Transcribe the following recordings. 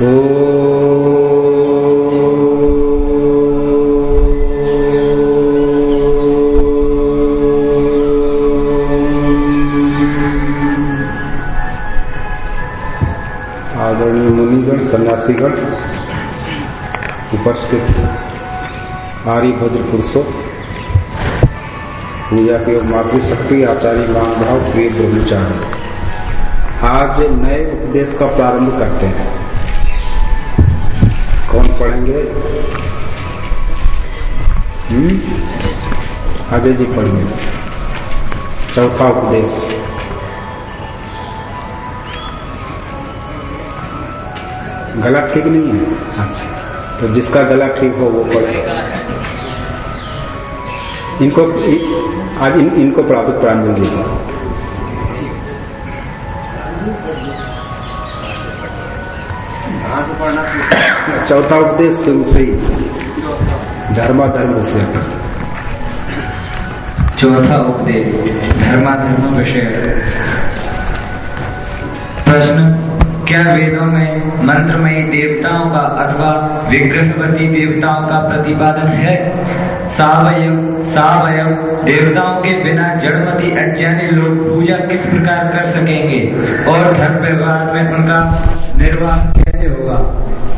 आदरणीय मुनिगण, सन्यासीगण, उपस्थित आर्यभद्र पुरुषों पूजा के मातृशक्ति आचार्य महाभाव, प्रिय ब्रह्मचारी। आज नए उपदेश का प्रारंभ करते हैं। पढ़ेंगे। हम्म? जी पढ़ेंगे चौथा उपदेश। गला ठीक नहीं है? अच्छा। तो जिसका गला ठीक हो वो पढ़े। इनको आज इन, इनको प्राप्त प्रांजल देगा चौथा उपदेश शुरू से ही। धर्माधर्म विषय चौथा उपदेश धर्माधर्म विषय। प्रश्न क्या वेदों में मंत्रमयी देवताओं का अथवा विग्रहवती देवताओं का प्रतिपादन है? सावयव सावयव देवताओं के बिना जड़मती अज्ञानी लोग पूजा किस प्रकार कर सकेंगे? और धर्म व्यवहार में उनका निर्वाह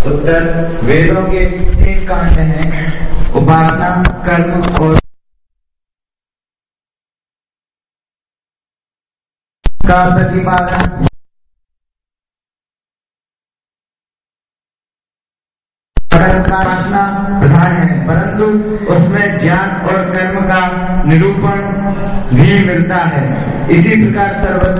उत्तर वेदों के तीन कांड हैं। उपासना, कर्म और का प्रतिपादन। उपासना प्रधान है, परंतु उसमें ज्ञान और कर्म का निरूपण भी मिलता है। इसी प्रकार सर्वत्र